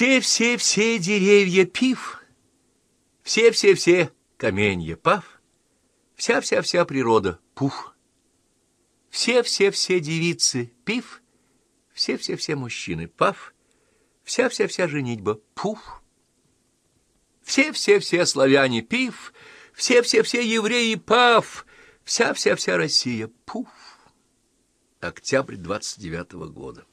Все-все-все деревья пив, все-все-все каменья пав, вся-вся-вся природа пух. Все-все-все девицы пив, все-все-все мужчины пав, вся-вся-вся женитьба пух. Все-все-все славяне пив, все-все-все евреи пав, вся-вся-вся Россия пух. Октябрь двадцать девятого года.